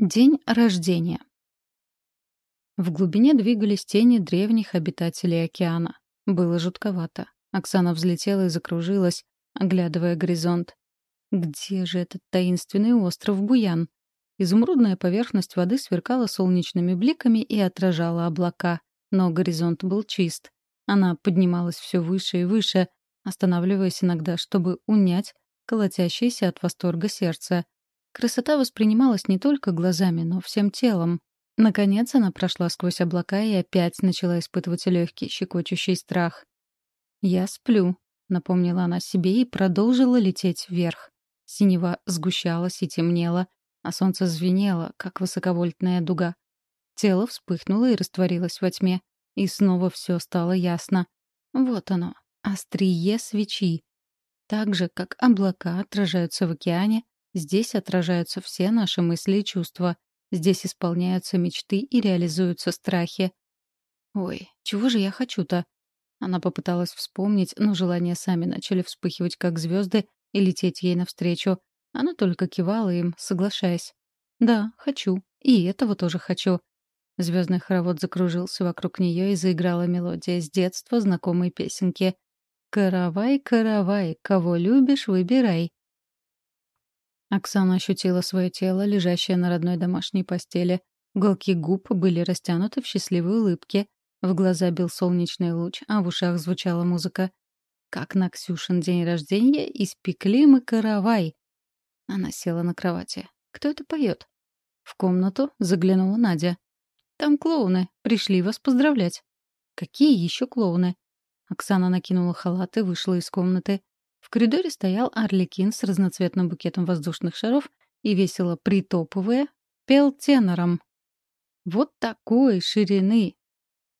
День рождения. В глубине двигались тени древних обитателей океана. Было жутковато. Оксана взлетела и закружилась, оглядывая горизонт. Где же этот таинственный остров Буян? Изумрудная поверхность воды сверкала солнечными бликами и отражала облака, но горизонт был чист. Она поднималась все выше и выше, останавливаясь иногда, чтобы унять колотящееся от восторга сердце — Красота воспринималась не только глазами, но всем телом. Наконец она прошла сквозь облака и опять начала испытывать легкий, щекочущий страх. «Я сплю», — напомнила она себе и продолжила лететь вверх. Синева сгущалась и темнела, а солнце звенело, как высоковольтная дуга. Тело вспыхнуло и растворилось во тьме. И снова все стало ясно. Вот оно, острие свечи. Так же, как облака отражаются в океане, Здесь отражаются все наши мысли и чувства. Здесь исполняются мечты и реализуются страхи. Ой, чего же я хочу-то? Она попыталась вспомнить, но желания сами начали вспыхивать, как звезды, и лететь ей навстречу. Она только кивала им, соглашаясь. «Да, хочу. И этого тоже хочу». Звездный хоровод закружился вокруг нее и заиграла мелодия с детства знакомой песенки. «Каравай, каравай, кого любишь, выбирай». Оксана ощутила свое тело, лежащее на родной домашней постели. Уголки губ были растянуты в счастливой улыбке. В глаза бил солнечный луч, а в ушах звучала музыка. Как на Ксюшин день рождения испекли мы каравай. Она села на кровати. Кто это поет? В комнату заглянула Надя. Там клоуны. Пришли вас поздравлять. Какие еще клоуны? Оксана накинула халат и вышла из комнаты. В коридоре стоял Арлекин с разноцветным букетом воздушных шаров и, весело притопывая, пел тенором. Вот такой ширины!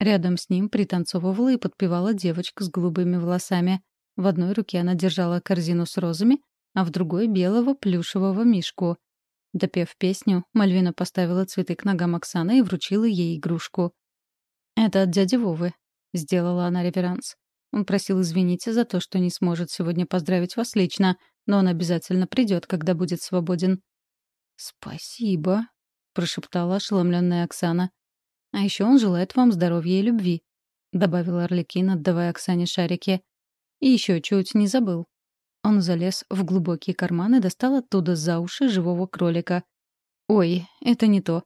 Рядом с ним пританцовывала и подпевала девочка с голубыми волосами. В одной руке она держала корзину с розами, а в другой — белого плюшевого мишку. Допев песню, Мальвина поставила цветы к ногам Оксаны и вручила ей игрушку. «Это от дяди Вовы», — сделала она реверанс. Он просил извиниться за то, что не сможет сегодня поздравить вас лично, но он обязательно придет, когда будет свободен. «Спасибо», — прошептала ошеломленная Оксана. «А еще он желает вам здоровья и любви», — добавил Орликин, отдавая Оксане шарики. «И еще чуть не забыл». Он залез в глубокий карман и достал оттуда за уши живого кролика. «Ой, это не то».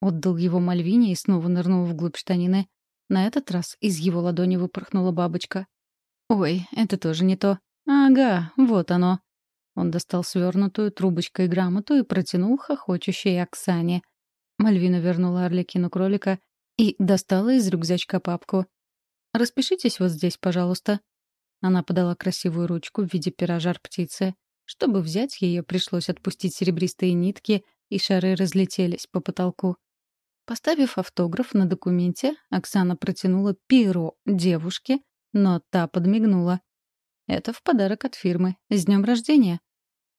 Отдал его Мальвине и снова нырнул вглубь штанины. На этот раз из его ладони выпорхнула бабочка. «Ой, это тоже не то. Ага, вот оно». Он достал свернутую трубочкой грамоту и протянул хохочущей Оксане. Мальвина вернула Орликину кролика и достала из рюкзачка папку. «Распишитесь вот здесь, пожалуйста». Она подала красивую ручку в виде пера жар-птицы. Чтобы взять ее, пришлось отпустить серебристые нитки, и шары разлетелись по потолку. Поставив автограф на документе, Оксана протянула перо девушке, но та подмигнула. «Это в подарок от фирмы. С днем рождения!»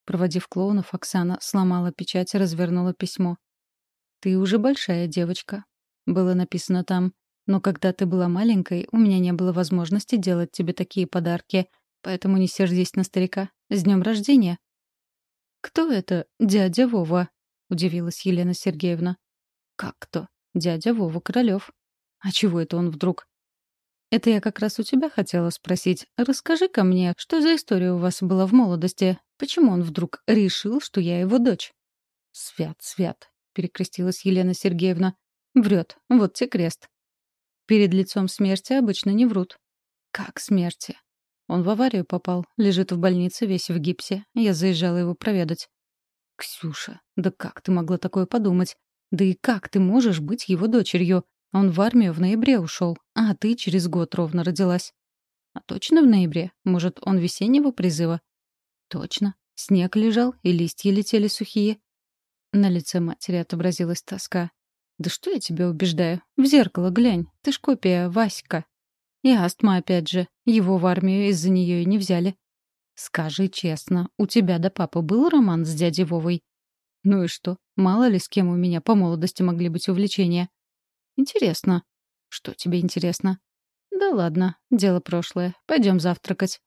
Проводив клоунов, Оксана сломала печать и развернула письмо. «Ты уже большая девочка», — было написано там. «Но когда ты была маленькой, у меня не было возможности делать тебе такие подарки, поэтому не сердись на старика. С днем рождения!» «Кто это, дядя Вова?» — удивилась Елена Сергеевна. «Как кто? Дядя Вова Королёв». «А чего это он вдруг?» «Это я как раз у тебя хотела спросить. Расскажи-ка мне, что за история у вас была в молодости? Почему он вдруг решил, что я его дочь?» «Свят, свят», — перекрестилась Елена Сергеевна. «Врет. Вот те крест». «Перед лицом смерти обычно не врут». «Как смерти?» Он в аварию попал, лежит в больнице весь в гипсе. Я заезжала его проведать. «Ксюша, да как ты могла такое подумать? Да и как ты можешь быть его дочерью? Он в армию в ноябре ушел, а ты через год ровно родилась. А точно в ноябре? Может, он весеннего призыва? Точно. Снег лежал, и листья летели сухие. На лице матери отобразилась тоска. «Да что я тебя убеждаю? В зеркало глянь. Ты ж копия Васька». И астма опять же. Его в армию из-за нее и не взяли. «Скажи честно, у тебя да папа был роман с дядей Вовой?» Ну и что? Мало ли с кем у меня по молодости могли быть увлечения. Интересно. Что тебе интересно? Да ладно, дело прошлое. Пойдем завтракать.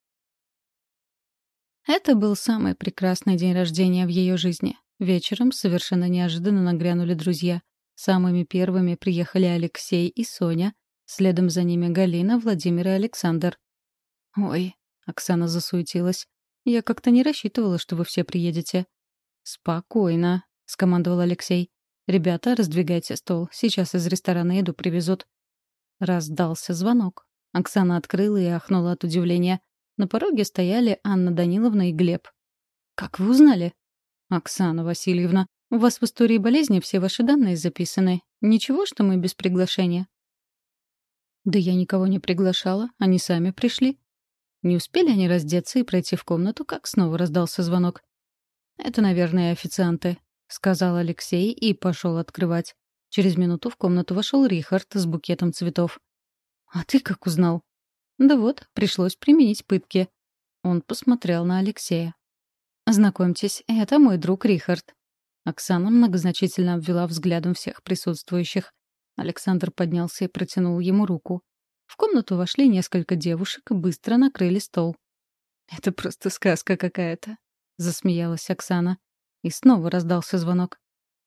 Это был самый прекрасный день рождения в ее жизни. Вечером совершенно неожиданно нагрянули друзья. Самыми первыми приехали Алексей и Соня, следом за ними Галина, Владимир и Александр. «Ой», — Оксана засуетилась, — «я как-то не рассчитывала, что вы все приедете». «Спокойно», — скомандовал Алексей. «Ребята, раздвигайте стол. Сейчас из ресторана еду привезут». Раздался звонок. Оксана открыла и ахнула от удивления. На пороге стояли Анна Даниловна и Глеб. «Как вы узнали?» «Оксана Васильевна, у вас в истории болезни все ваши данные записаны. Ничего, что мы без приглашения?» «Да я никого не приглашала, они сами пришли». Не успели они раздеться и пройти в комнату, как снова раздался звонок. «Это, наверное, официанты», — сказал Алексей и пошел открывать. Через минуту в комнату вошел Рихард с букетом цветов. «А ты как узнал?» «Да вот, пришлось применить пытки». Он посмотрел на Алексея. «Знакомьтесь, это мой друг Рихард». Оксана многозначительно обвела взглядом всех присутствующих. Александр поднялся и протянул ему руку. В комнату вошли несколько девушек и быстро накрыли стол. «Это просто сказка какая-то», — засмеялась Оксана. И снова раздался звонок.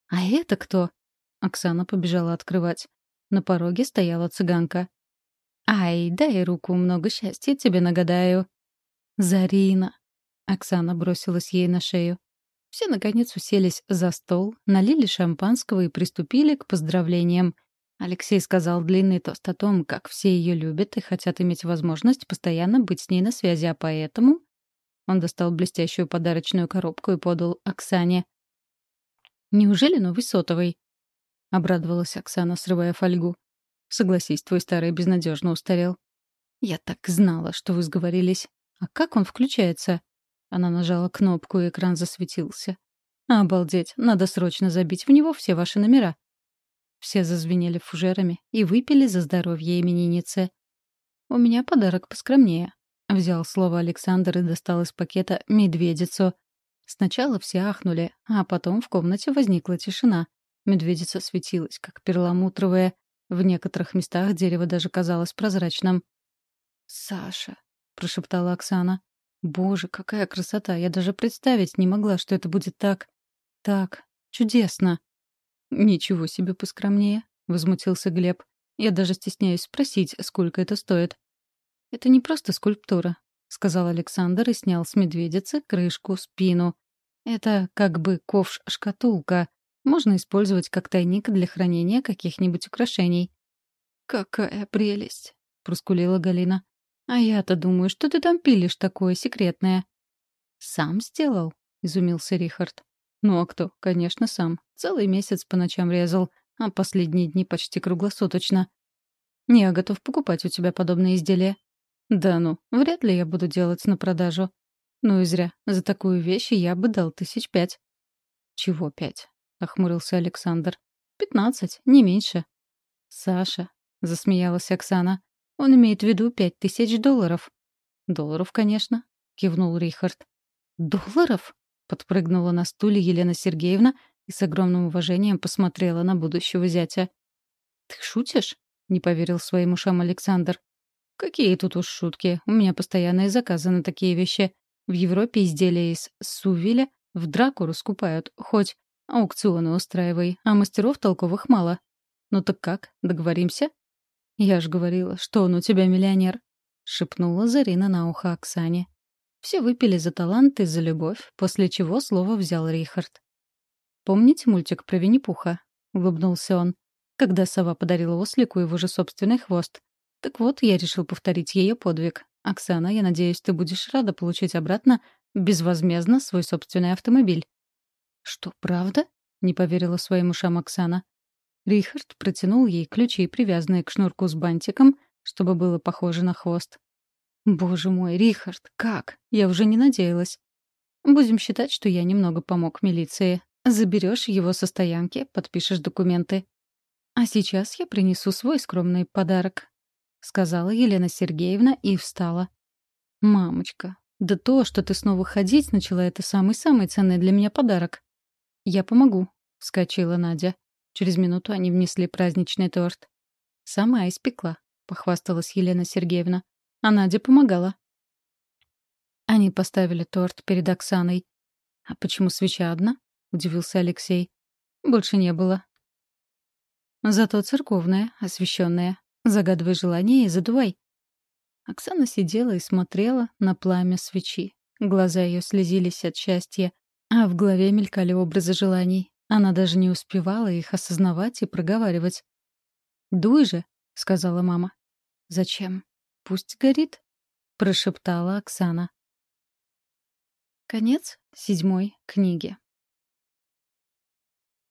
«А это кто?» Оксана побежала открывать. На пороге стояла цыганка. «Ай, дай руку, много счастья тебе нагадаю». «Зарина», Оксана бросилась ей на шею. Все, наконец, уселись за стол, налили шампанского и приступили к поздравлениям. Алексей сказал длинный тост о том, как все ее любят и хотят иметь возможность постоянно быть с ней на связи, а поэтому... Он достал блестящую подарочную коробку и подал Оксане. «Неужели новый сотовый?» — обрадовалась Оксана, срывая фольгу. «Согласись, твой старый безнадежно устарел». «Я так знала, что вы сговорились. А как он включается?» Она нажала кнопку, и экран засветился. «Обалдеть, надо срочно забить в него все ваши номера». Все зазвенели фужерами и выпили за здоровье именинницы. «У меня подарок поскромнее», — взял слово Александр и достал из пакета медведицу. Сначала все ахнули, а потом в комнате возникла тишина. Медведица светилась, как перламутровая. В некоторых местах дерево даже казалось прозрачным. «Саша», — прошептала Оксана. Боже, какая красота! Я даже представить не могла, что это будет так... так... чудесно. Ничего себе поскромнее, — возмутился Глеб. Я даже стесняюсь спросить, сколько это стоит. Это не просто скульптура, — сказал Александр и снял с медведицы крышку, спину. Это как бы ковш-шкатулка. Можно использовать как тайник для хранения каких-нибудь украшений. «Какая прелесть!» — проскулила Галина. «А я-то думаю, что ты там пилишь такое секретное». «Сам сделал?» — изумился Рихард. «Ну а кто? Конечно, сам. Целый месяц по ночам резал, а последние дни почти круглосуточно. Не, я готов покупать у тебя подобные изделия». «Да ну, вряд ли я буду делать на продажу. Ну и зря. За такую вещь я бы дал тысяч пять». «Чего пять?» — охмурился Александр. «Пятнадцать, не меньше». «Саша», — засмеялась Оксана, он имеет в виду пять тысяч долларов. Долларов, конечно, кивнул Рихард. Долларов? Подпрыгнула на стуле Елена Сергеевна и с огромным уважением посмотрела на будущего зятя. Ты шутишь? Не поверил своим ушам Александр. Какие тут уж шутки. У меня постоянные заказы на такие вещи. В Европе изделия из сувеля в драку раскупают. Хоть аукционы устраивай, а мастеров толковых мало. Ну так как, договоримся? «Я ж говорила, что он у тебя миллионер», — шепнула Зарина на ухо Оксане. Все выпили за талант и за любовь, после чего слово взял Рихард. «Помните мультик про Винни-Пуха?» — улыбнулся он. «Когда сова подарила ослику его же собственный хвост. Так вот, я решил повторить ее подвиг. Оксана, я надеюсь, ты будешь рада получить обратно безвозмездно свой собственный автомобиль». «Что, правда?» — не поверила своим ушам Оксана. Рихард протянул ей ключи, привязанные к шнурку с бантиком, чтобы было похоже на хвост. «Боже мой, Рихард, как? Я уже не надеялась. Будем считать, что я немного помог милиции. Заберешь его со стоянки, подпишешь документы. А сейчас я принесу свой скромный подарок», — сказала Елена Сергеевна и встала. «Мамочка, да то, что ты снова ходить начала, это самый-самый ценный для меня подарок». «Я помогу», — вскочила Надя. Через минуту они внесли праздничный торт. «Сама испекла», — похвасталась Елена Сергеевна. А Надя помогала. Они поставили торт перед Оксаной. «А почему свеча одна?» — удивился Алексей. «Больше не было». «Зато церковная, освященная. Загадывай желание и задувай». Оксана сидела и смотрела на пламя свечи. Глаза ее слезились от счастья, а в голове мелькали образы желаний. Она даже не успевала их осознавать и проговаривать. «Дуй же», — сказала мама. «Зачем? Пусть горит», — прошептала Оксана. Конец седьмой книги.